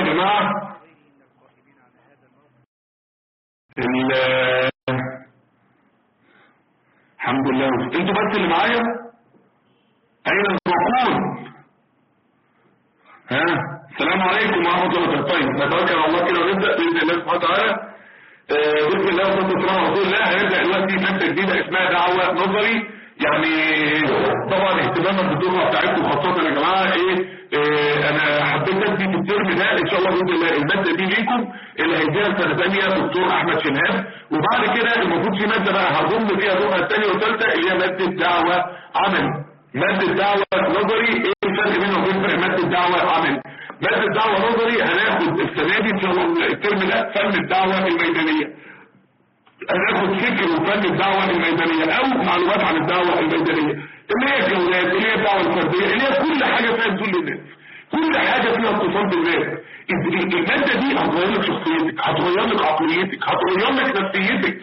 جماعة. الحمد لله. أنتوا بس اللي معايا؟ اين الركون ها؟ السلام عليكم ورحمة الله وبركاته. طيب نتوكل على الله كده ونبدأ بإذن الله سبحانه وتعالى. بسم الله والصلاة والسلام على رسول الله. هنبدأ دلوقتي مادة جديدة اسمها دعوة نظري. يعني طبعا اهتماما بالدورة بتاعتكم خاصة يا جماعة إيه, إيه أنا حبيت أدي في الترم ده إن شاء الله بإذن الله المادة دي ليكم اللي هيديها سنه ثانية دكتور أحمد شنهاب. وبعد كده المفروض في مادة بقى هضم فيها دورها الثانية والثالثة اللي هي مادة دعوة عمل. مادة دعوة نظري إيه الفرق بينه وبين مادة دعوة عمل؟ مادة دعوة نظري هناخد السنة دي إن شاء الله الترم ده فن الدعوة الميدانية. هناخد فكر وفن الدعوة الميدانية. أو معلومات عن الدعوة الميدانية. اللي هي الجولات اللي هي الدعوة الفردية اللي هي كل حاجة فيها نزول للناس. كل حاجة فيها اتصال بالناس. المادة دي هتغير لك شخصيتك هتغير لك عقليتك هتغير لك نفسيتك.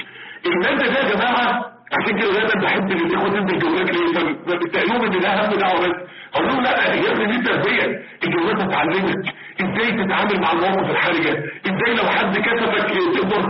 المادة دي يا جماعة عشان كده دايما بحب الإخوة تنزل جولات ليه؟ فبتقلوهم إن ده أهم دعوة بس. أقول لهم لا يا ابني دي تربية. الجولات هتعلمك إزاي تتعامل مع المواقف الحرجة. إزاي لو حد كسفك تقدر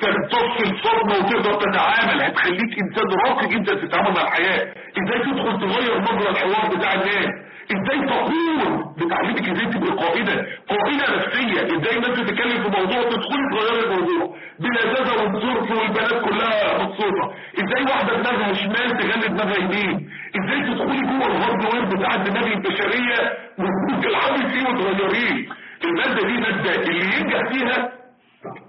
تفصل صدمه وتقدر تتعامل هتخليك إنسان راقي جدا في التعامل مع الحياة. إزاي تدخل تغير مجرى الحوار بتاع الناس؟ إزاي تقول بتعلمك إزاي تبقى قائدة؟ قائدة نفسية. إزاي الناس تتكلم في موضوع تدخلي تغيري الموضوع؟ بلذاذه والظرف والبنات كلها مبسوطة. إزاي واحدة دماغها شمال تغلب دماغها يمين؟ إزاي تدخلي جوه الهاردوير بتاع الدماغ البشرية وتلعبي فيه وتغيريه؟ المادة دي مادة اللي ينجح فيها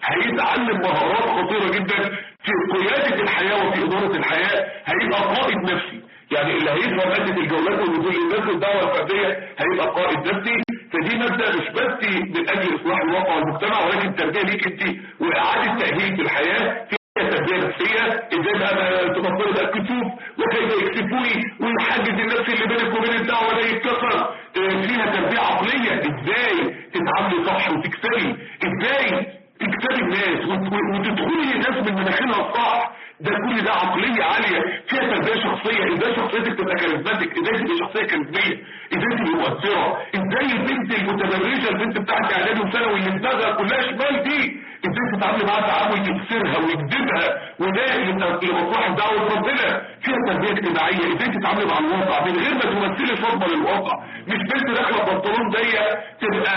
هيتعلم مهارات خطيرة جدا في قيادة الحياة وفي إدارة الحياة هيبقى قائد نفسي. يعني اللي هيفهم مادة الجولات والنزول للناس الدعوة الفردية هيبقى قائد نفسي. فدي مادة مش بس من أجل إصلاح الواقع والمجتمع ولكن تربية ليك أنت وإعادة تأهيل في الحياة فيها تربية نفسية. إزاي بقى تبطلوا بقى الكتوب وكيف يكتفوني والحاجز النفسي اللي بينك وبين الدعوة ده يتكسر. فيها تربية عقلية. إزاي تتعاملي صح وتكسبي؟ إزاي تكسبي الناس وتدخلي الناس من مناخيرها الصح. ده كل ده عقلية عالية فيها تربية شخصية. إزاي شخصيتك تبقى كاريزماتيك؟ إزاي تبقى شخصية كاريزمية؟ إزاي تبقى مؤثرة؟ إزاي البنت المتبرجة البنت بتاعت إعدادي وثانوي اللي دماغها كلها شمال دي؟ إزاي تتعاملي معاها تعامل يكسرها ويكذبها وده اللي مصلحة دعوة ربنا؟ فيها تربية اجتماعية. إزاي تتعاملي مع الواقع من غير ما تمثلي صدمة للواقع؟ مش بنت داخلة بنطلون ضيق تبقى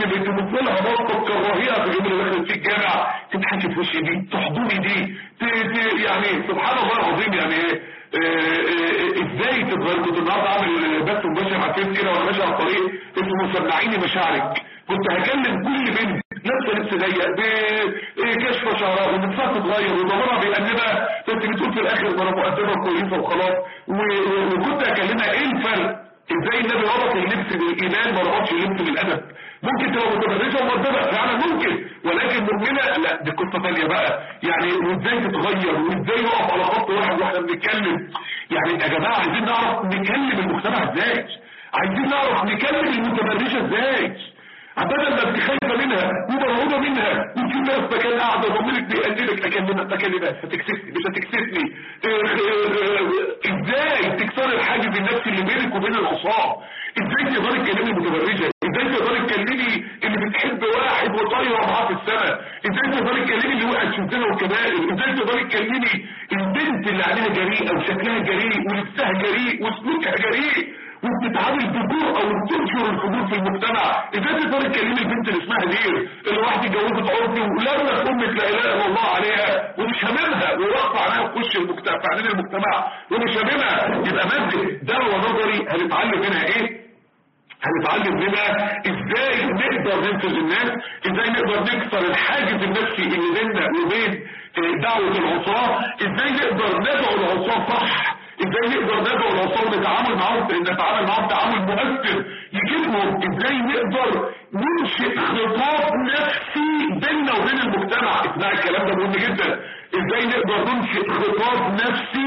تبقى تبص لها وشي دي تحضني دي يعني سبحان الله العظيم يعني إيه إزاي تتغير كنت النهارده عامل بث مباشر مع كيف كده وأنا ماشي على الطريق اسمه مسمعيني مشاعرك. كنت هكلم كل بنت لابسه لبس ضيق بكشف شعرها ونفسها تتغير وضميرها بيأنبها. بس بتقول في الآخر أنا مؤدبه كويسة وخلاص. وكنت هكلمها إيه الفرق؟ إزاي النبي ربط اللبس بالإيمان ما ربطش اللبس بالأدب؟ ممكن تبقى متبرجه ومؤدبه فعلا ممكن. ولكن مؤمنه لا دي قصة ثانية بقى. يعني وإزاي تتغير؟ وإزاي نقف على خط واحد وإحنا بنتكلم؟ يعني يا جماعة عايزين نعرف نكلم المجتمع إزاي؟ عايزين نعرف نكلم المتبرجه إزاي؟ بدل ما انت خايفة منها. ومرعوبة منها. وفي ناس مكان قاعدة ضميرك بيقللك اكلمك اكلمهاش هتكسفني. مش هتكسفني. إزاي تكسر الحاجز النفسي اللي بينك وبين العصاة؟ إزاي تقدري تكلمي المتبرجه إزاي تقدري تكلمي اللي بتحب واحد وطايره معاه في السماء؟ إزاي تقدري تكلمي اللي وقعت في الزنا والكبائر إزاي تقدري تكلمي البنت اللي عليها جريئه وشكلها جريء ولبسها جريء وسلوكها جريء وبتتعامل بجرأة وبتنشر الحضور في المجتمع؟ إزاي تقدر تكلمي البنت اللي اسمها دير اللي واحد اتجوزت عرفي ولما أمك لا إله إلا الله عليها ومش هاممها ورفع عليها وش المجتمع في المجتمع ومش هاممها يبقى ماده دعوه نظري هنتعلم منها إيه؟ هنتعلم منها إزاي نقدر ننفذ الناس إزاي نقدر نكسر الحاجز النفسي اللي بيننا وبين دعوة العصاة إزاي نقدر ندعو العصاة صح إزاي نقدر ندعو العصاة ونتعامل معاهم نتعامل معاهم تعامل مؤثر يجيبهم. إزاي نقدر ننشئ خطاب نفسي بيننا وبين المجتمع؟ اسمع الكلام ده مهم جدا. إزاي نقدر ننشئ خطاب نفسي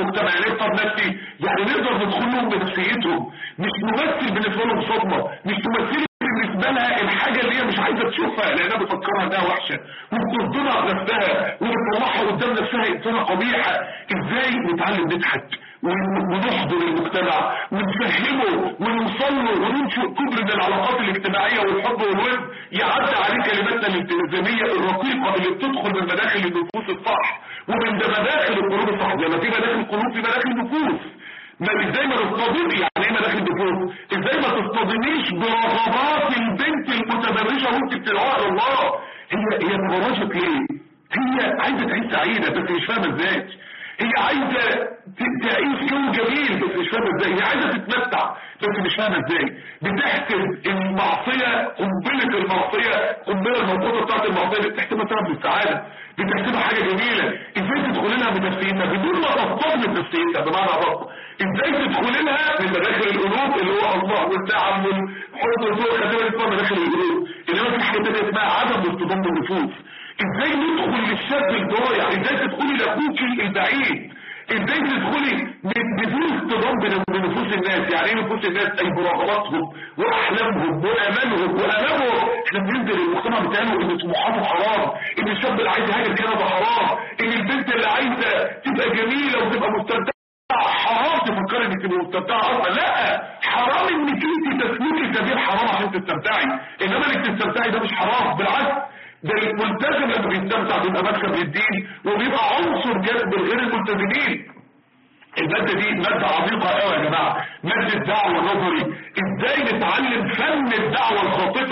المجتمع يعني خطاب نفسي يعني نقدر ندخل بنفسيتهم مش نمثل بالنسبة لهم صدمه مش تمثلي بالنسبة لها الحاجة اللي هي مش عايزة تشوفها لأنها بتفكرها إنها وحشة. وبتصدمها بنفسها وبتطلعها قدام نفسها إنسانة قبيحة. إزاي نتعلم نضحك؟ ونحضر المجتمع ونفهمه ونوصل له وننشئ كبر من العلاقات الاجتماعية والحب والود. يعدي عليه كلماتنا الالتزامية الرقيقة اللي بتدخل من مداخل النفوس الصح ومن ده مداخل القلوب الصح. زي ما في مداخل قلوب في مداخل نفوس ما إزاي ما تصطدم يعني إيه مداخل نفوس إزاي ما تصطدميش برغبات البنت المتبرجه وانت بتدعوها الله! هي هي تبرجت ليه؟ هي عايزة تعيش سعيدة بس مش فاهمة إزاي. هي عايزة تعيش يوم جميل بس مش فاهمة إزاي. هي عايزة تتمتع بس مش فاهمة إزاي. بتحسب المعصية قنبلة المعصية قنبلة الموقوطة بتاعت المعصية اللي بتحسبها سبب للسعادة بتحسبها حاجة جميلة. إزاي تدخل لها بنفسيتها بدون ما تصطدم بنفسيتها بمعنى رب إزاي تدخل لها من مداخل القلوب اللي هو الله والتعامل حب الذوق خاتمة اسمها مداخل القلوب. إنما في حاجة تانية اسمها عدم اصطدام بالنفوس إزاي ندخل للشاب الضايع إزاي تدخلي لاخوك البعيد؟ إزاي تدخلي بدون اصطدام بنفوس الناس؟ يعني إيه نفوس الناس؟ اي برغباتهم وأحلامهم وآمالهم وامامهم إحنا بننزل المجتمع بتاعنا إن طموحاته حرام إن الشاب اللي عايز يهاجر كندا حرام إن البنت اللي عايزة تبقى جميلة وتبقى مستمتعة. حرام تفكري إنك تبقى مستمتعة أصلا. لا حرام إنك أنت تسلكي سبيل حرام عشان تستمتعي. إنما إنك تستمتعي ده مش حرام بالعكس. ده الملتزم لما بيستمتع بيبقى مكسب للدين وبيبقى عنصر جذب غير الملتزمين المادة دي مادة عميقة قوي يا جماعة. مادة دعوة نظري. إزاي نتعلم فن الدعوة الخاطفة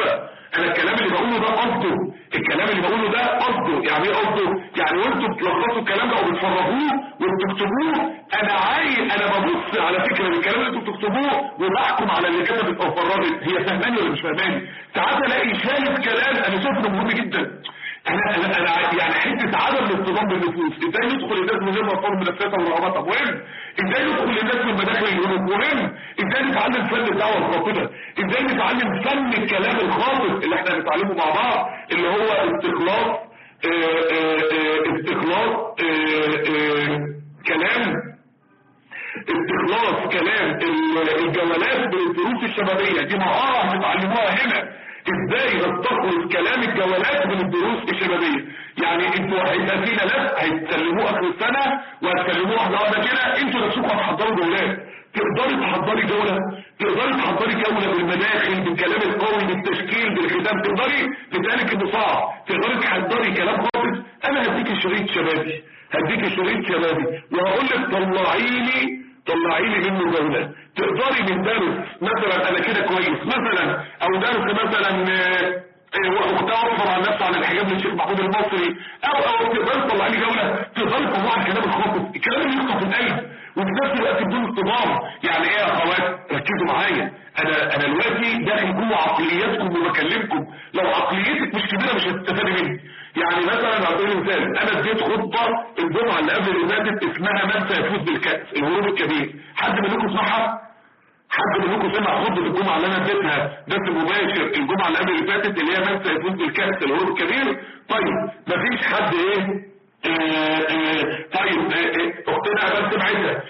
أنا الكلام اللي بقوله ده قصده. الكلام اللي بقوله ده قصده. يعني إيه قصده؟ يعني وأنتوا بتلخصوا الكلام ده وبتفرغوه وبتكتبوه؟ أنا عايز أنا ببص على فكرة الكلام اللي أنتوا بتكتبوه وبحكم على اللي كتبت أو فرغت. هي فهماني ولا مش فهماني؟ ساعات ألاقي شايف كلام. أنا شايفه مهم جدا. أنا أنا أنا يعني حتة عدم الاصطدام بالنفوس. إزاي ندخل الناس من غير ما نفهم نفسها ورغباتها مهم إزاي ندخل الناس من مداخل القلوب؟ مهم إزاي نتعلم فن الدعوة الخاطئه إزاي نتعلم فن الكلام الخاطئ اللي إحنا هنتعلمه مع بعض؟ اللي هو استخلاص استخلاص كلام. استخلاص كلام الجولات بالدروس الشبابية. دي مهارة هتتعلموها هنا. إزاي نستخلص كلام الجولات من الدروس الشبابية؟ يعني أنتوا هيبقى في ملف هيتسلموه اخر السنة وهتسلموه واحدة واحدة كده أنتوا نفسكم هتحضروا جولات. تقدري تحضري جولة تقدري تحضري جولة بالمداخل بالكلام القوي بالتشكيل بالختام. تقدري بتقالك انه صعب تقدري تحضري كلام خالص أنا هديك شريط شبابي هديك شريط شبابي وهقول لك طلعي لي طلعي لي منه جولة تقدري من درس مثلا أنا كده كويس. مثلا أو درس مثلا وتوفر عن نفسه عن الحجاب للشيخ محمود المصري. أو أو تقدري تطلعي لي جولة تقدري تطلعي الكلام الخاطف الكلام اللي يخطف القلب. وفي نفس الوقت بدون اصطدام يعني إيه يا أخوات؟ ركزوا معايا. أنا أنا دلوقتي داخل جوه عقلياتكم وبكلمكم. لو عقليتك مش كبيرة مش هتستفادي مني. يعني مثلا هقول مثال أنا اديت خطبة الجمعة اللي قبل اللي فاتت اسمها من سيفوز بالكاس الهروب الكبير. حد منكم سمعها حد منكم سمع خطبة الجمعة اللي أنا اديتها؟ بس مباشر الجمعة اللي قبل اللي فاتت اللي هي من سيفوز بالكاس الهروب الكبير. طيب مفيش حد إيه؟ آه آه طيب آه أختنا بس سمعتها.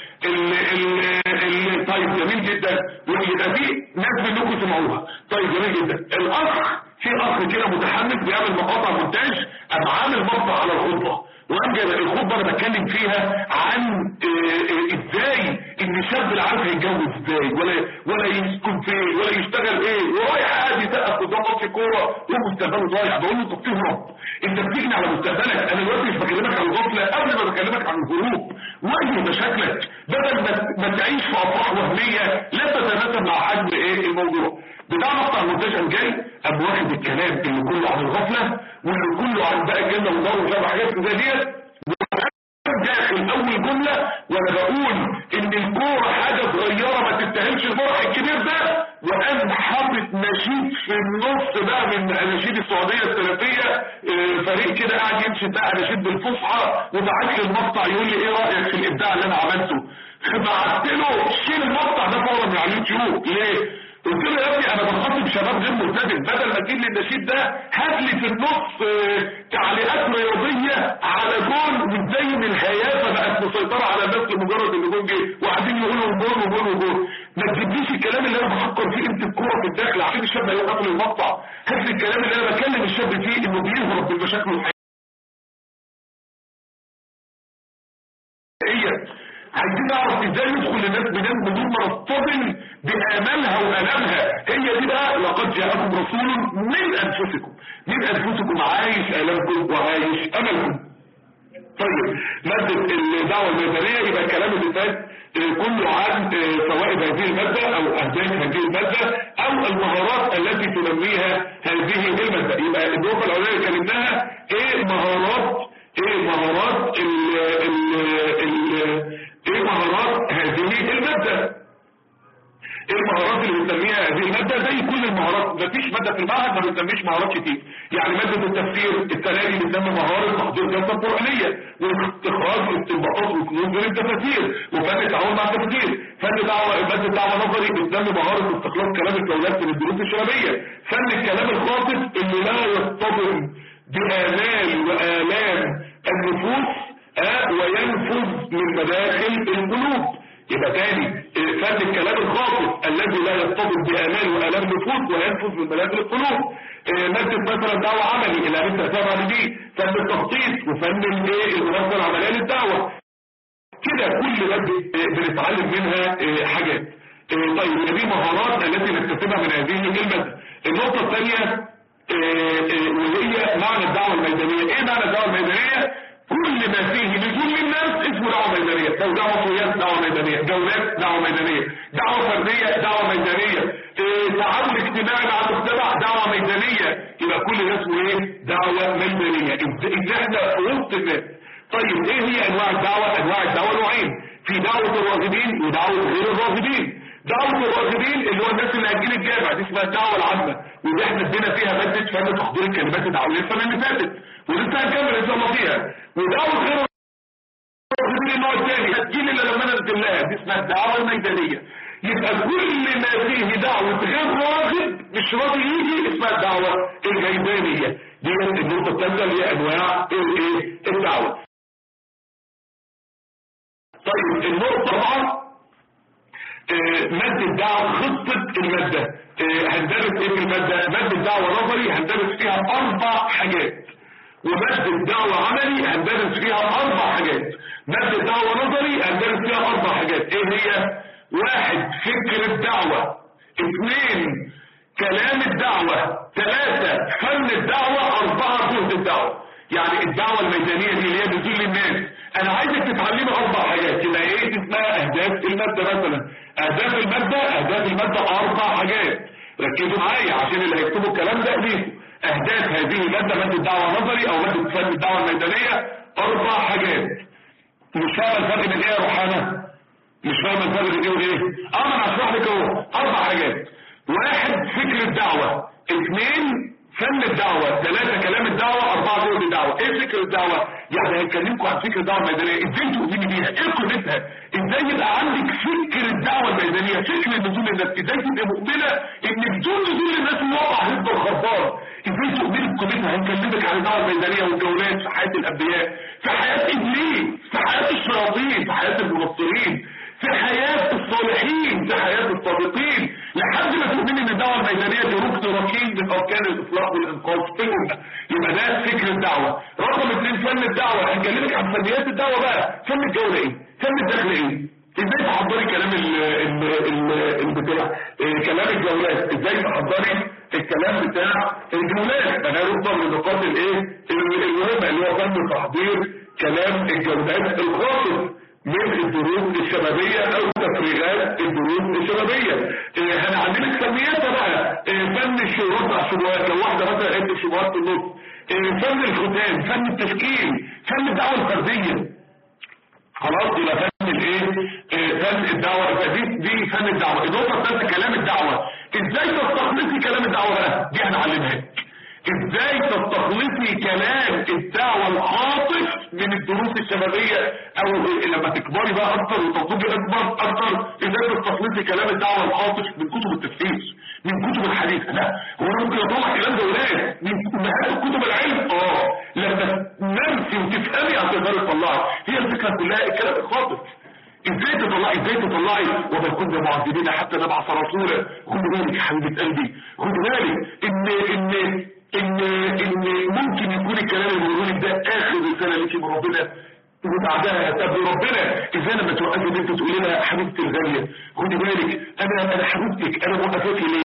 طيب جميل جدا. ويبقى في ناس منكم سمعوها. طيب جميل جدا. الأخ في اخ كده متحمس بيعمل مقاطع مونتاج قام عامل مقطع على الخطبة. وقام جايب الخطبة أنا بتكلم فيها عن إزاي إن اللي عارف هيتجوز إزاي؟ ولا ولا يسكن فين؟ ولا يشتغل إيه؟ ورايح قاعد يسقف قدام ماتش كورة ومستقبله ضايع. بقول له انت بتهرب أنت بتجني على مستقبلك. أنا دلوقتي مش بكلمك عن الغفلة قبل ما بكلمك عن الهروب. واجه مشاكلك بدل ما تعيش في أفراح وهمية لا تتناسب مع حجم إيه الموضوع. بتاع مقطع المنتج جاي ابو واخد الكلام اللي كله عن الغفلة واللي كله عن بقى الجنه والنار وشبه حاجات زي ديت. داخل أول جملة وأنا بقول إن الكورة حاجة صغيرة ما تستاهلش الفرح الكبير ده. وقام حاطط نشيد في النص بقى من اناشيد السعودية السلفيه فريق كده قاعد يمشي بقى اناشيد بالفصحى وبعت لي المقطع يقول لي إيه رأيك في الإبداع اللي أنا عملته؟ بعت له شيل المقطع ده فورا من على اليوتيوب. ليه؟ قلت له يا ابني أنا بخاطب شباب غير ملتزم. بدل ما تجيب لي النشيد ده هات لي في النص آه، تعليقات رياضية على جول وازاي ان الهيافه بقت مسيطرة على الناس لمجرد إن جول جه. وقاعدين يقولوا جول وجول وجول ما تجيبليش الكلام اللي أنا بفكر فيه انت الكورة في الداخل عشان الشاب هيوقف لي المقطع. هات لي الكلام اللي أنا بكلم الشاب فيه إنه بيهرب من مشاكله عايزين نعرف إزاي ندخل للناس بدون ما نصطدم بآمالها وآلامها. هي دي بقى لقد جاءكم رسول من أنفسكم. من أنفسكم عايش آلامكم وعايش أملكم. طيب مادة الدعوة الميدانية يبقى الكلام اللي فات كله عن فوائد هذه المادة أو أهداف هذه المادة أو المهارات التي تنميها هذه المادة. يبقى النقطة الاولانية اللي كلمناها إيه مهارات؟ إيه مهارات؟ المهارات مفيش مادة في المعهد ما بنسميش مهارات كتير. يعني مادة التفسير التلاقي بنسمي مهارة تحضير جلسة قرآنية واستخراج واستنباطات وكنوز من التفاسير وفن التعامل مع التفاسير. فن دعوة مادة دعوة نظري بنسمي مهارة استخلاص كلام الدولات من الدروس الشبابية. فن الكلام الخاطف اللي لا يصطدم بآمال وآلام. النفوس آه وينفذ من مداخل القلوب. يبقى تاني آه، فن الكلام الخاطئ الذي لا يصطدم بآمال وآلام نفوس وينفذ من مداخل القلوب. آه، مادة مثلا دعوة عملي اللي انت هتابع دي فن التخطيط وفن الايه المنظمة العملية للدعوة. كده كل مادة آه، بنتعلم منها حاجات. طيب دي مهارات التي نكتسبها من هذه المادة. النقطة الثانية وهي معنى الدعوة الميدانية. إيه معنى الدعوة الميدانية؟ كل ما فيه نزول للناس اسمه دعوة ميدانية. لو دعوة صويات دعوة ميدانية. جولات دعوة ميدانية. دعوة فردية دعوة ميدانية. إيه تعامل اجتماعي مع المجتمع دعوة ميدانية. يبقى كل ده اسمه إيه؟ دعوة ميدانية. إزاي إحنا وسط الناس طيب إيه هي أنواع الدعوة؟ أنواع الدعوة نوعين. في دعوة الراغبين ودعوة غير الراغبين دعوة الراغبين اللي هو الناس اللي هتجيل الجامع دي اسمها الدعوة العامة. ودي إحنا ادينا فيها مادة فن تحضير الكلمات الدعوية السنة اللي فاتت. ولسه هنكمل إن شاء الله فيها. ودعوة غير الراغبين النوع الثاني هتجيل إلا لما ننزل لها دي اسمها الدعوة الميدانية. يبقى كل ما فيه دعوة غير راغب مش راضي يجي اسمها الدعوة الميدانية دي النقطة الثالثة اللي هي أنواع الايه الدعوة. طيب النقطة طبعا آه، مادة دعوة خطة المادة. هندرس إيه في المادة مادة دعوة نظري هندرس فيها أربع حاجات. ومادة دعوة عملي هندرس فيها أربع حاجات. مادة دعوة نظري هندرس فيها أربع حاجات. إيه هي؟ واحد فكر الدعوة. اثنين كلام الدعوة. ثلاثة فن الدعوة. أربعة جهد الدعوة. يعني الدعوة الميدانية دي اللي هي بتقول للناس أنا عايزك تتعلمي أربع حاجات يبقى إيه اسمها؟ أهداف المادة مثلا. أهداف المادة أهداف المادة أربع حاجات. ركزوا معايا عشان اللي هيكتبوا الكلام ده ليكم أهداف هذه المادة مادة دعوة نظري أو مادة فن الدعوة الميدانية أربع حاجات. مش فاهم الفرق بين إيه يا روحانة؟ مش فاهم الفرق بين إيه وإيه؟ أه أنا هشرح لك أهو. أربع حاجات. واحد فكر الدعوة. اثنين فن الدعوة ثلاثة كلام الدعوة أربعة جهد الدعوة إيه فكر الدعوة؟ يعني هنكلمكم عن فكر الدعوة الميدانية إزاي تؤمني بيها؟ إيه قيمتها؟ إزاي يبقى عندك فكر الدعوة الميدانية فكر نزول الناس إزاي تبقى مؤمنة إن بدون نزول الناس الواقع هيفضل خربان إزاي تؤمني بقيمتها؟ هنكلمك عن الدعوة الميدانية والجولات في حياة الأنبياء في حياة إبليس في حياة الشياطين في حياة المنصرين في حياة الصالحين في حياة الصادقين لحد ما تؤمن إن الدعوة الميدانية دي ركن ركين من اركان الاصلاح والانقاذ الامة يبقى ده فكر الدعوة. رقم اثنين فن الدعوة. هنكلمك عن فنيات الدعوة بقى. فن الجولة إيه؟ فن الدخل إيه؟ إزاي تحضري كلام البتاع إيه كلام الجولات؟ إزاي تحضري الكلام بتاع الجولات؟ أنا ربما من النقاط الإيه؟ المهمه اللي هو فن تحضير كلام الجولات الخاطئ من الدروس الشبابية أو تفريغات الدروس الشبابية. إيه هنعلمك فنياتها بقى فن الشروط مع شبهات لو واحدة مثلا عدة شبهات في النص. إيه فن الختام فن التشكيل فن الدعوة الفردية. خلاص يبقى فن الإيه؟ إيه فن الدعوة. دي دي فن الدعوة. النقطة الثالثة كلام الدعوة. إزاي تستخلصي كلام الدعوة بقى دي هنعلمها إزاي تستخلصي كلام الدعوة الخاطف من الدروس الشبابية أو لما تكبري بقى أكتر وتطلبي اكبر أكتر؟ إزاي تستخلصي كلام الدعوة الخاطف من كتب التفسير من كتب الحديث؟ لا. هو أنا ممكن أطلع كلام ده ولاد من امهات كتب العلم؟ آه. لما تنسي وتفهمي هتقدري تطلعي هي الفكرة كلها الكلام الخاطف إزاي تطلعي إزاي تطلعي؟ وما كنا معذبين حتى نبعث رسولا. خد بالك يا حبيبة قلبي خد بالك ان إن ان إن ممكن يكون الكلام اللي بيقوله ده آخر رساله ليكي من ربنا وبعدها تقابل ربنا. إزاي لما توقفي إن أنت تقولي لها حبيبتي الغالية خدي بالك أنا أنا حبيبتك أنا موقفاكي ليه؟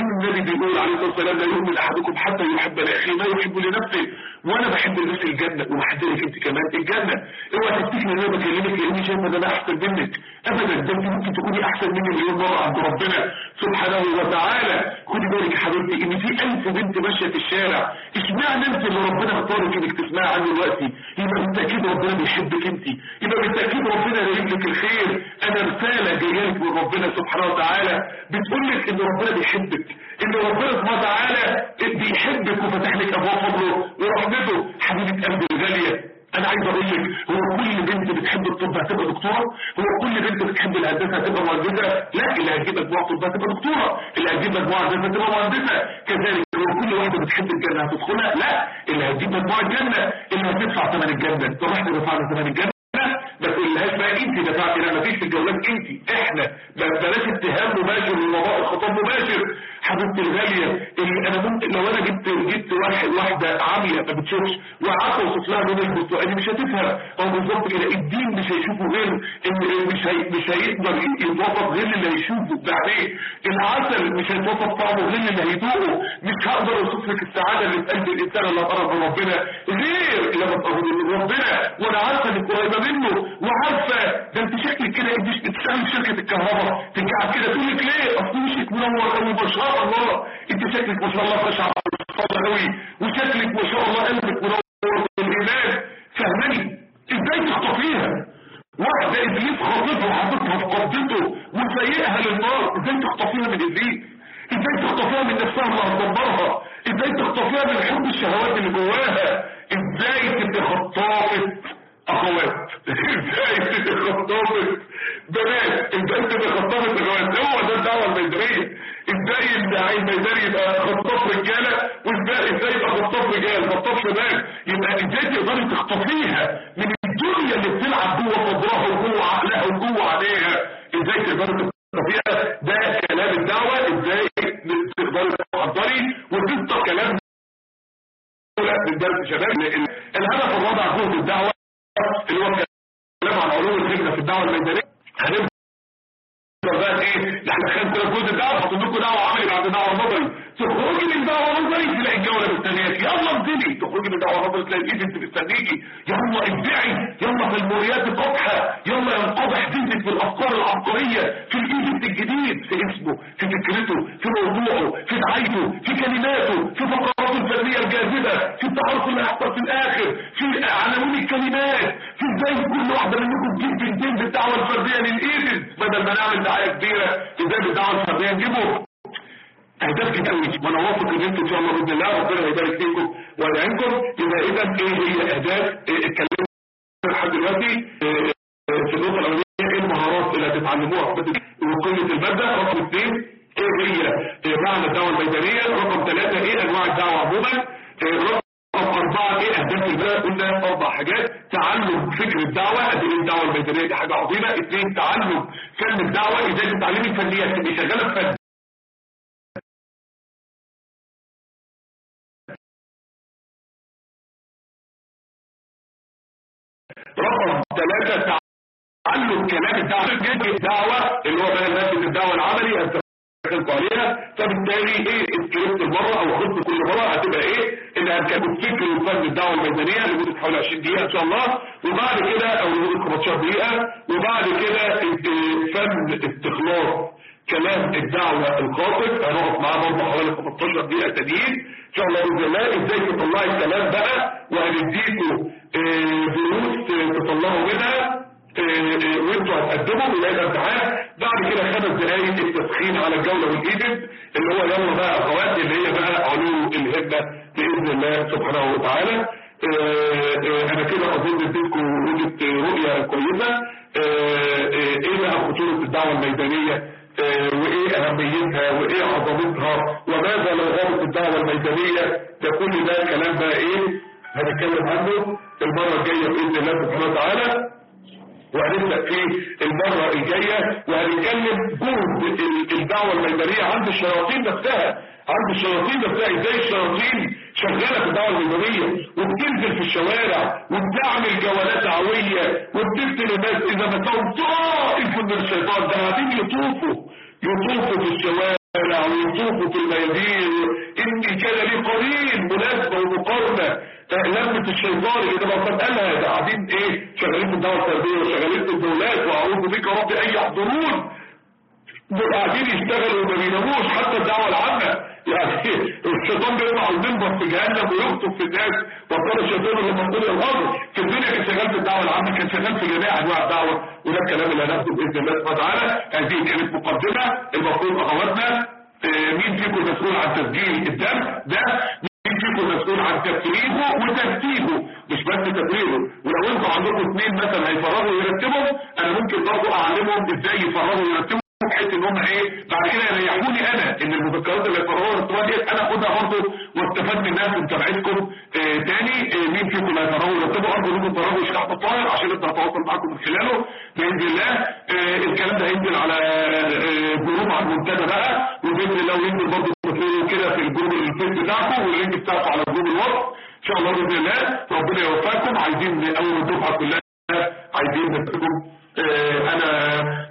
لأن النبي بيقول عليه الصلاة والسلام لا يؤمن أحدكم حتى يحب لاخيه ما يحب لنفسه وأنا بحب لنفسي الجنة. وبحب لك أنت كمان الجنة. اوعى تفتكري إن أنا بكلمك لأني شايفه إن أنا أحسن منك. ابدا ده أنت ممكن تكوني أحسن مني مليون مرة عند ربنا سبحانه وتعالى. خدي بالك يا حبيبتي إن في ألف بنت ماشية في الشارع. اشمعنى أنت اللي ربنا اختارك إنك تسمعي عنه دلوقتي. يبقى بالتأكيد ربنا بيحبك أنت. يبقى بالتأكيد ربنا رايد لك الخير. أنا رسالة جاية لك من ربنا سبحانه وتعالى. بتقول لك إن ربنا بيحبك. إن ربنا سبحانه وتعالى بيحبك وفتح لك أبواب فضله ورحمته حبيبة قلبي الغالية أنا عايز أقول لك هو كل بنت بتحب الطب هتبقى دكتورة؟ هو كل بنت بتحب الهندسة هتبقى مهندسة؟ لا اللي هتجيب مجموعة طب هتبقى دكتورة اللي هتجيب مجموعة هندسه هتبقى مهندسة. كذلك هو كل واحدة بتحب الجنه هتدخلها؟ لا اللي هتجيب مجموعة الجنه اللي هتدفع ثمن الجنه طب إحنا دفعنا ثمن الجنه ما تقولهاش بقى انت دفعتي لا مفيش في الجولات انت إحنا بلاش اتهام مباشر ووضاء الخطاب مباشر. حبيبتي الغالية اللي أنا ممكن لو أنا جبت جبت واحد واحدة عامية ما بتشوفش وقعدت اوصف لها لون البرتقالي مش هتفهم. هو بالظبط كده الدين مش هيشوفه غير إن مش هي مش هيقدر يتوصف غير اللي هيشوفه بعدين. العسل مش هيتوصف طعمه غير اللي هيدوقه. مش هقدر أوصف لك السعادة اللي في قلب الإنسان اللي من ربنا غير لما تقرب ربنا وأنا عارفه انك قريبة منه. وعارفة؟ ده انت شكلك كده بتشتغل في شركة الكهرباء. ترجع كده تقول لك ليه؟ اصل وشك منور قوي ما شاء الله. انت شكلك ما شاء الله خشع الصلاه قوي. وشكلك ما شاء الله قلبك منور بالايمان فهمني إزاي تخطفيها واحدة ابليس خاطفها وحاططها في قبضته وسيئها للنار. إزاي تخطفيها من ابليس؟ إزاي تخطفيها من نفسها اللي هتدمرها إزاي تخطفيها من حب الشهوات اللي جواها؟ إزاي تبقى خطافة أخوات؟ تبقى خطافه بنات إزاي تبقى خطافه اخوات هو ده الدعوه الميدانيه إزاي الداعي الميداني يبقى خطاف رجاله وازاي إزاي يبقى خطاف رجال خطاف شباب يبقى إزاي تقدري تخطفيها من الدنيا اللي بتلعب جوه صدرها وجوه عقلها وجوه عليها إزاي تقدري تخطفيها ده كلام الدعوه إزاي تقدري تحضري وتبقى كلام من درس الهدف الرابع جهد الدعوة اللي هو عن علوم الفكرة في الدعوة الميدانيه هنبدأ بقى إحنا خدنا كده جزء الدعوه حاطين لكم دعوة عملي بعد دعوة نظري. تخرجي من دعوة نظري تلاقي الجولة مستنياكي. يلا ابتدي تخرجي من دعوة نظري تلاقي الإيد مستنيكي. يلا ابدعي يلا في الموريات القبحة يلا ينقضح ذهنك بالأفكار العبقرية في الإيد الجديد في اسمه في فكرته في موضوعه في دعايته في كلماته في فقراته الفنية الجاذبة في التعارف اللي هيحصل في الآخر في عناوين الكلمات في إزاي كل واحدة منكم تجيب بنتين بالدعوة الفردية للإيد بدل ما نعمل دعاية كبيرة. إزاي بالدعوه الفرديه نجيبهم أهداف كتير وأنا واثق إن أنتم إن شاء الله بإذن الله ربنا هيبارك فيكم. ويعينكم يبقى اذا إيه هي أهداف اتكلمنا لحد دلوقتي. في النقطة الأولانية إيه المهارات اللي هتتعلموها وقيمه المادة؟ رقم اثنين إيه هي؟ معنى الدعوة الميدانية؟ رقم ثلاثة إيه أنواع الدعوة عموما؟ رقم أربعة إيه أهداف البلد قلنا أربع حاجات. تعلم فكر الدعوة قد إيه الدعوة الميدانية دي حاجة عظيمة. اثنين تعلم فن الدعوة إزاي تتعلمي الفنيات تبقي شغالة فن. رقم ثلاثة تعلم كلام الدعوة. الدعوة اللي هو بقى الدعوة العملي هتدخلكوا عليها فبالتالي إيه السكريبت المرة أو خطة كل مرة هتبقى إيه؟ اللي هنكتب فكر وفن الدعوة الميدانية لمدة حوالي 20 دقيقة إن شاء الله. وبعد كده أو لمدة 15 دقيقة. وبعد كده فن استخلاص كلام الدعوة الخاطئ هنقف معاه برضه حوالي 15 دقيقة تانيين إن شاء الله بإذن الله. إزاي تطلعي الكلام بقى؟ وهنديكوا دروس تطلعوا منها. وانتوا هتقدموا ويبقى امتحان بعد كده خمس دقايق التسخين على الجولة والايدنت اللي هو يلا بقى أخوات اللي هي بقى علو الهمه بإذن الله سبحانه وتعالى. أنا كده أظن اديتكم وجهة رؤية كويسة. إيه بقى خطورة الدعوة الميدانية؟ وإيه أهميتها؟ وإيه عظمتها؟ وماذا لو غابت الدعوة الميدانية؟ ده كل ده كلام بقى إيه؟ هنتكلم عنه المرة الجاية بإذن الله سبحانه وتعالى. وهنبدأ في المرة الجاية وهنتكلم جهد الدعوة الميدانية عند الشياطين نفسها. عند الشياطين نفسها. إزاي الشياطين شغالة في الدعوة الميدانية وبتنزل في الشوارع وبتعمل جولات دعوية وبتقتل الناس. إذا مساهم طائف من الشيطان ده قاعدين يطوفوا. يطوفوا في الشوارع. في الميادين ان كان لي قليل مناسبة ومقارنة لمة الشيطان اللي لما كان قالها ده قاعدين إيه؟ شغالين في الدعوه الفرديه وشغالين في الدولات. وأعوذ بك يا رب أن يحضرون. دول قاعدين يشتغلوا وما بيناموش. حتى الدعوة العامة يعني الشيطان على المنبر في جهنم ويخطب في الناس. وقال الشيطان لما قضي الامر في الدنيا كان شغال في الدعوة العامة كان شغال في جميع أنواع الدعوة. وده الكلام اللي هناخده بإذن الله سبحانه وتعالى. هذه كانت مقدمة. المفروض اخواتنا مين فيكم مسؤول عن تسجيل الدم؟ ده مين فيكم مسؤول عن تفريغه وترتيبه؟ مش بس تفريغه ولو أنتوا عندكم اثنين مثلا هيفرغوا ويرتبوا أنا ممكن برضه أعلمهم إزاي يفرغوا ويرتبوا. بحيث إن هم إيه بعد كده يريحوني أنا إن المذكرات اللي يفرغوها ويرتبوها ديت أنا اخدها برضه واستفاد منها في متابعتكم. آه تاني آه مين فيكم اللي هيفرغوا ويرتبوا ارجو انكم تفرغوا شرح الطاهر عشان أقدر اتواصل معاكم من خلاله. بإذن الله آه الكلام ده هينزل على group على المنتدى بقى. وبإذن الله وينزل برضه كده في ال group ال Face بتاعكم وال link بتاعكم على group ال Whats. إن شاء الله بإذن الله ربنا يوفقكم. عايزين أول الدفعة كلها عايزين آه أنا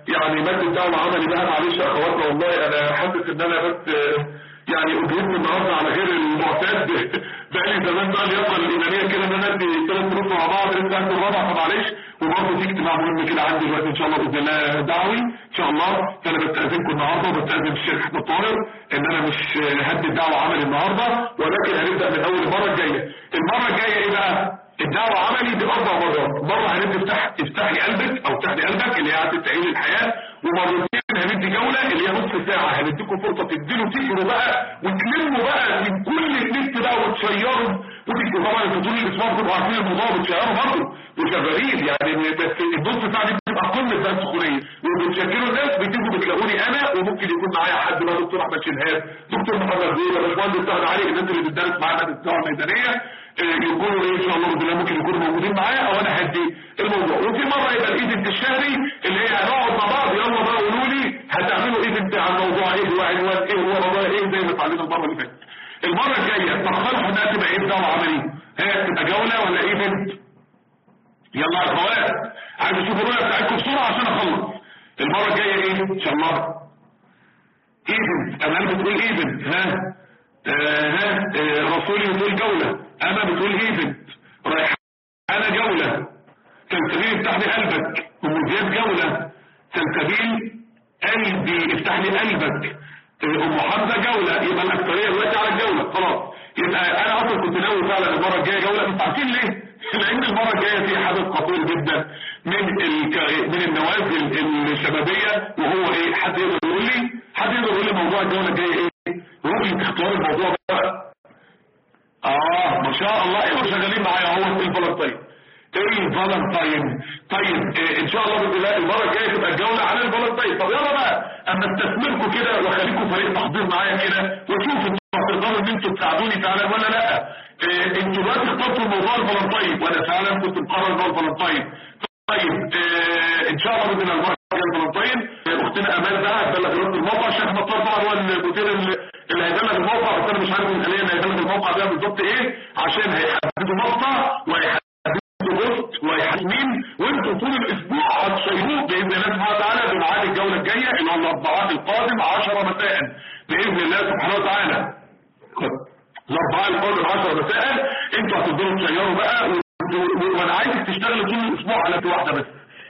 يعني مادة الدعوة عملي بقى معلش يا أخواتنا والله أنا حاسس إن أنا بس آه يعني اجهدت النهارده على غير المعتاد. بقالي زمان بقى اليقظة الإيمانية كده إن أنا أدي ثلاث دروس مع بعض لسه عندي الرابع فمعلش. وبرضه في اجتماع مهم كده عندي دلوقتي إن شاء الله بإذن الله دعوي. إن شاء الله. فأنا بستأذنكم النهارده وبستأذن الشيخ أحمد طاهر إن أنا مش هدي الدعوة عملي النهارده ولكن هنبدأ من أول المرة الجاية. المرة الجاية إيه بقى؟ الدعوة عملي بأربع مرات. مرة هندي افتح افتح لي قلبك أو افتح لي قلبك اللي هي هتستعين الحياة ومرتين هندي جولة اللي هي نص ساعة. هنديكم فرصة تديله تجروا بقى وتلموا بقى من كل النت بقى وتشيروا. وتجروا طبعا أنتوا طول الأسبوع بتبقوا عارفين الموضوع بتشيروا برضه. وشغالين يعني بس النص ساعة دي بتبقى قمة بقى السخونية وبتشكلوا الناس بتيجوا بتلاقوني أنا وممكن يكون معايا حد بقى دكتور أحمد شنهاب. دكتور محمد زويل باشمهندس سعد علي الناس اللي بتدرس معانا في الدعوة الميدانية. يكونوا إيه ان شاء الله بالله ممكن يكونوا موجودين معايا أو أنا هدي الموضوع. وفي مرة يبقى ال event الشهري اللي هي هنقعد مع بعض يلا بقى قولوا لي هتعملوا event عن موضوع إيه هو عنوان إيه هو موضوع إيه زي ما اتعلمنا المرة اللي فاتت. المرة الجاية تقترحوا إنها تبقى إيه دعوة عمليه هي تبقى جولة ولا event؟ يلا يا اخوات عايز أشوف الرؤية بتاعتكم بسرعة عشان أخلص. المرة الجاية إيه؟ إن شاء الله. event. امال بتقول event ها؟ رسولي بتقول جولة. أنا بتقول event رايح أنا جولة. سلسبيل افتح لي قلبك. أم زياد جولة. سلسبيل قلبي افتح لي قلبك. أم حمزة جولة. يبقى الأكترية دلوقتي على الجولة. خلاص. يبقى أنا أصلا كنت ناوي فعلا المرة الجاية جولة. بس عارفين ليه؟ لأن المرة الجاية في حدث خطير جدا. من. من النوازل الشبابية. وهو إيه؟ حد يقدر يقول لي حد يقدر يقول لي موضوع الجولة الجاية إيه؟ ممكن تختار الموضوع بقى آه ما شاء الله. أيوه شغالين معايا أهو الفالنتين الفالنتين طيب إيه إن شاء الله بإذن الله المرة الجاية تبقى الجولة على الفالنتين طب يلا بقى أما استثمركم كده واخليكم فريق تحضير معايا كده واشوف أنتوا هتقدروا إن أنتوا تساعدوني فعلا ولا لأ. إيه أنتوا دلوقتي اخترتوا موضوع الفالنتين وأنا فعلا كنت مقرر موضوع طيب إيه إن شاء الله بإذن الله الجايه الفالنتين اختنا امال بقى هتبلغ رد الموقع الشيخ مطار طبعا هو المدير اللي هيبلغ الموقع بس أنا مش عارف الحاليا هيبلغ الموقع ده بالظبط إيه عشان هيحددوا مقطع وهيحددوا post وهيحددوا مين وانتوا طول الأسبوع هتشيروه بإذن الله سبحانه وتعالى بميعاد الجولة الجاية اللي هو الأربعاء القادم 10 مساء. بإذن الله سبحانه وتعالى. الأربعاء القادم 10 مساء. أنتوا هتفضلوا تشيروا بقى وأنا عايزك تشتغلوا طول الأسبوع على واحدة بس.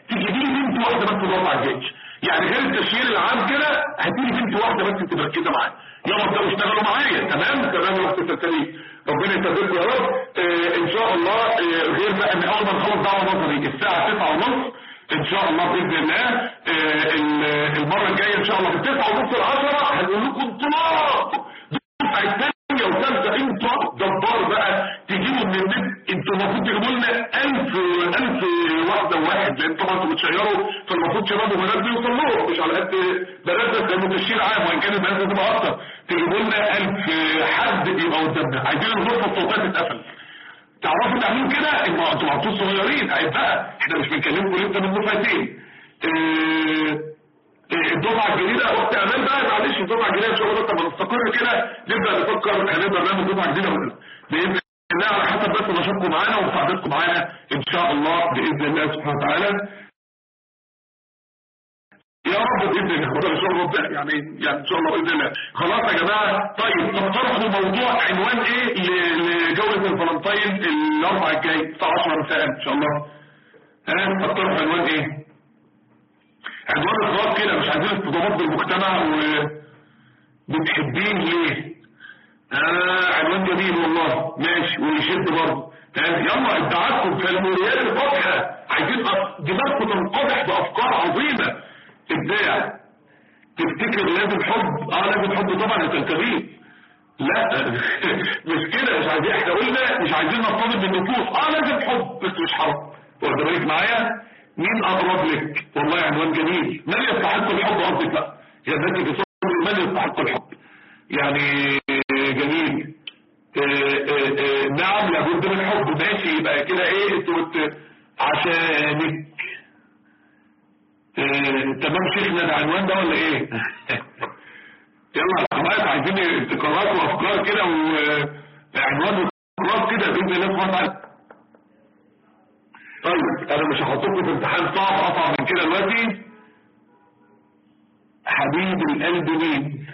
تجيبي لي بنت واحدة بس تضغط على الجيش. يعني غير التشهير العام كده هتيجي بنت واحدة بس تبقى مركزه معايا. يلا ابداوا اشتغلوا معايا. تمام؟ تمام يا اخت سلسلي ربنا يسددكم يا رب. آه إن شاء الله آه غير بقى إن أول ما نخلص دعوة نظري الساعة 9:30 إن شاء الله بإذن الله. آه، ال- المرة الجاية إن شاء الله في 9 ونص ل 10 هنقول لكم انطلاق دفعه ثانية وثالثة انطلاق جبار بقى تجيبوا من النت. إنتوا المفروض تجيبوا لنا 1000 1000 وواحد لأن طبعا أنتوا بتشيروا فالمفروض شباب وبنات بيوصل لهم مش على قد بنات بس لأنه تشير عام وإن كان البنات بتبقى أكتر. تجيبوا لنا 1000 حد يبقى قدامنا. عايزين الغرفه الصوتيه تتقفل. تعرفوا تعملوا كده؟ أنتوا أنتوا عطوا صغيرين عيب بقى. إحنا مش بنكلمكم لسه من دفعتين آه، آه، الدفعه الجديدة اخت امال بقى. معلش الدفعه الجديدة إن شاء الله. لما نستقر كده. نبدأ نفكر هنبدأ نعمل دفعه جديدة. باذن على حسب بس نشاطكم معانا ومساعدتكم معانا إن شاء الله بإذن الله سبحانه وتعالى. يا رب بإذن الله إن شاء الله يعني يعني إن شاء الله بإذن الله. خلاص يا جماعة طيب تقترحوا موضوع عنوان إيه لجولة الفلنطين الأربع الجاي الساعة 10 مساء إن شاء الله. ها تقترحوا عنوان إيه؟ عنوان الخلاص كده مش عايزين اصطدامات بالمجتمع و بتحبين ليه؟ آه عنوان جميل والله. ماشي. ويشد برضه. تمام يلا ابداعاتكم في الموريات الواضحه عايزين دماغكم تنقضح بأفكار عظيمة. ابداع. تفتكر لازم حب؟ آه لازم حب طبعا التلتبيه لا. مش كده. مش عايزين إحنا قلنا مش عايزين نصطدم بالنفوس. آه لازم حب. بس مش حرام واخد بالك معايا؟ مين اقرب لك؟ والله عنوان جميل. من يستحق الحب قصدك؟ بقى يا التي في من يستحق الحب. يعني جميل. آه، آه، آه، نعم لابد من حب. ماشي. يبقى كده إيه؟ أنتوا عشانك. تمام شيخنا العنوان ده ولا إيه؟ يلا يا جماعة عايزين ابتكارات وأفكار كده وعنوان وأفكار كده بإذن الله سبحانه وتعالى. طيب أنا مش هحطكم في امتحان صعب اصعب من كده دلوقتي. حبيب القلب مين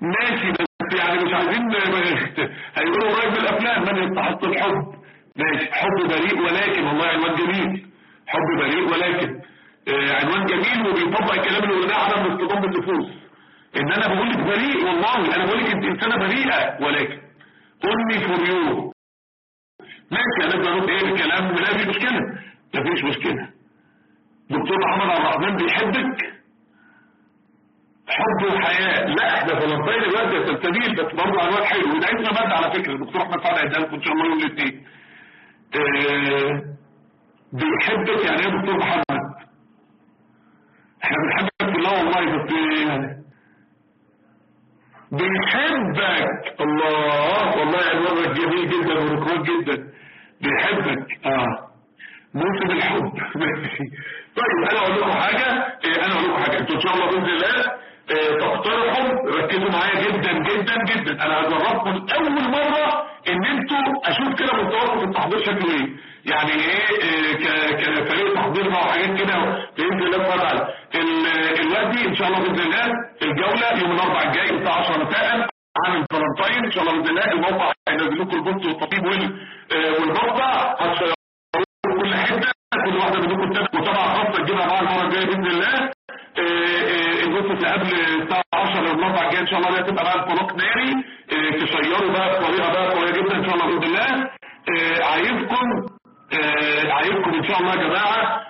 ماشي بس يعني مش عايزين هيقولوا قريب من الافلام من يستحق الحب؟ ماشي حب بريء ولكن والله عنوان جميل. حب بريء ولكن. آه عنوان جميل وبيطبق الكلام اللي قلناه عدم الاصطدام بالنفوس. إن أنا بقول لك بريء والله أنا بقول لك أنت إنسانة بريئة ولكن. امي فور يو ماشي أنا بقول إيه؟ الكلام لا في مشكلة. مفيش مشكلة. دكتور محمد عبد الرحمن بيحبك. حب وحياة لا إحنا فلسطين دلوقتي يا سلسبيل بس برضه عنوان حلو وده اسمه على فكرة الدكتور أحمد سعد هيديها لكم ان شاء الله يوم الاثنين بيحبك يعني إيه يا دكتور محمد؟ إحنا بنحبك الله والله بس يعني بيحبك. الله والله عنوانك جميل جدا وركوك جدا. بيحبك. آه. موسم الحب. طيب أنا أقول لكم حاجة. إيه، أنا أقول لكم حاجة. إنتوا إن شاء الله بإذن الله إيه، تقترحوا ركزوا معايا جدا جدا جدا. أنا هجربكم اول مرة إن أنتوا أشوف كده مستواكم في التحضير شكله إيه. يعني إيه إيه، كفريق تحضير بقى وحاجات كده بإذن الله سبحانه وتعالى ال- الوقت إن شاء الله بإذن الله الجولة يوم الاربعاء الجاي الساعة 10 مساء عن الفلنطين إن شاء الله بإذن الله الموقع هينزل لكم البوست والتطبيق وال- والموقع هتشيروا كل حتة كل واحدة منكم متابعه خاصة تجيبها معاها المرة الجاية بإذن الله. اللي قبل الساعة 10 المربع الجاي إن شاء الله اللي هتبقى بقى انطلاق ناري. آه، تشيروا بقى بطريقه بقى قوية جدا إن شاء الله بإذن الله. آه، عايزكم آه، عايزكم إن شاء الله يا جماعة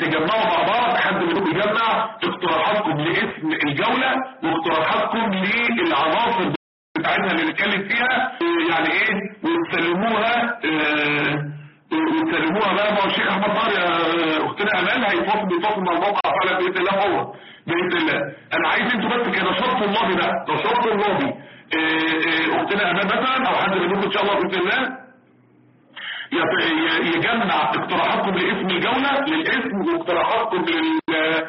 تجمعوا مع بعض حد منكم يجمع اقتراحاتكم لاسم الجولة واقتراحاتكم للعناصر بتاعتنا اللي نتكلم فيها. يعني إيه؟ وتسلموها وتسلموها بقى. مع الشيخ أحمد طاهر يا أختنا أمال هيتواصل بيتواصل مع الموقع فعلا باذن الله فورا باذن الله أنا عايز أنتوا بس كنشاط طلابي بقى آه، آه، أختنا امال مثلا أو حد منكم إن شاء الله بإذن الله يجمع اقتراحاتكم لاسم الجولة للاسم واقتراحاتكم لل آه،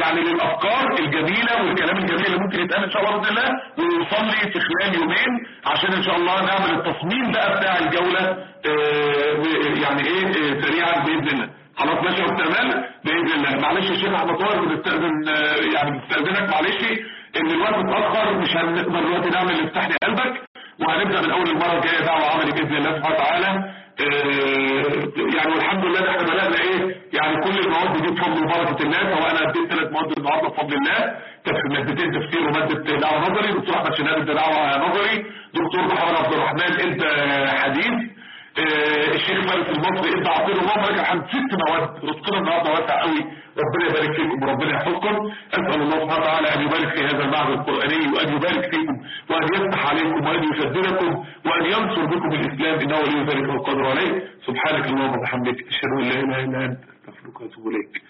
يعني للأفكار الجميلة والكلام الجميل اللي ممكن يتقال إن شاء الله بإذن الله ويوصل لي في خلال يومين عشان إن شاء الله نعمل التصميم بقى بتاع الجولة و- يعني إيه سريعا بإذن الله. خلاص ماشي يا أستاذ بإذن الله. معلش يا شيخ أحمد طاهر بنستأذن يعني بنستأذنك معلش. إن الوقت اتاخر مش هنقدر دلوقتي نعمل افتح لي قلبك وهنبدأ من أول المرة الجاية دعوه عملي بإذن الله سبحانه وتعالى. آه، يعني والحمد لله إحنا بدانا إيه؟ يعني كل المواد دي بفضل وبركة الله سواء أنا أديت ثلاث مواد النهارده بفضل الله. مادتين تفسير ومادة دعوة نظري دكتور أحمد شناب دعوة نظري دكتور محمد عبد الرحمن ادى حديث. الشيخ فارس المصري عطير اللهم لك الحمد ست مواد رزقنا النهارده واسع قوي ربنا يبارك فيكم وربنا يحفظكم. أسأل الله سبحانه وتعالى أن يبارك في هذا المعهد القرآني وأن يبارك فيكم وأن يفتح عليكم وأن يسددكم وأن ينصر بكم الإسلام إنه ولي ذلك والقدر عليه. سبحانك اللهم وبحمدك أشهد أن لا إله إلا أنت أستغفرك وأتوب إليك.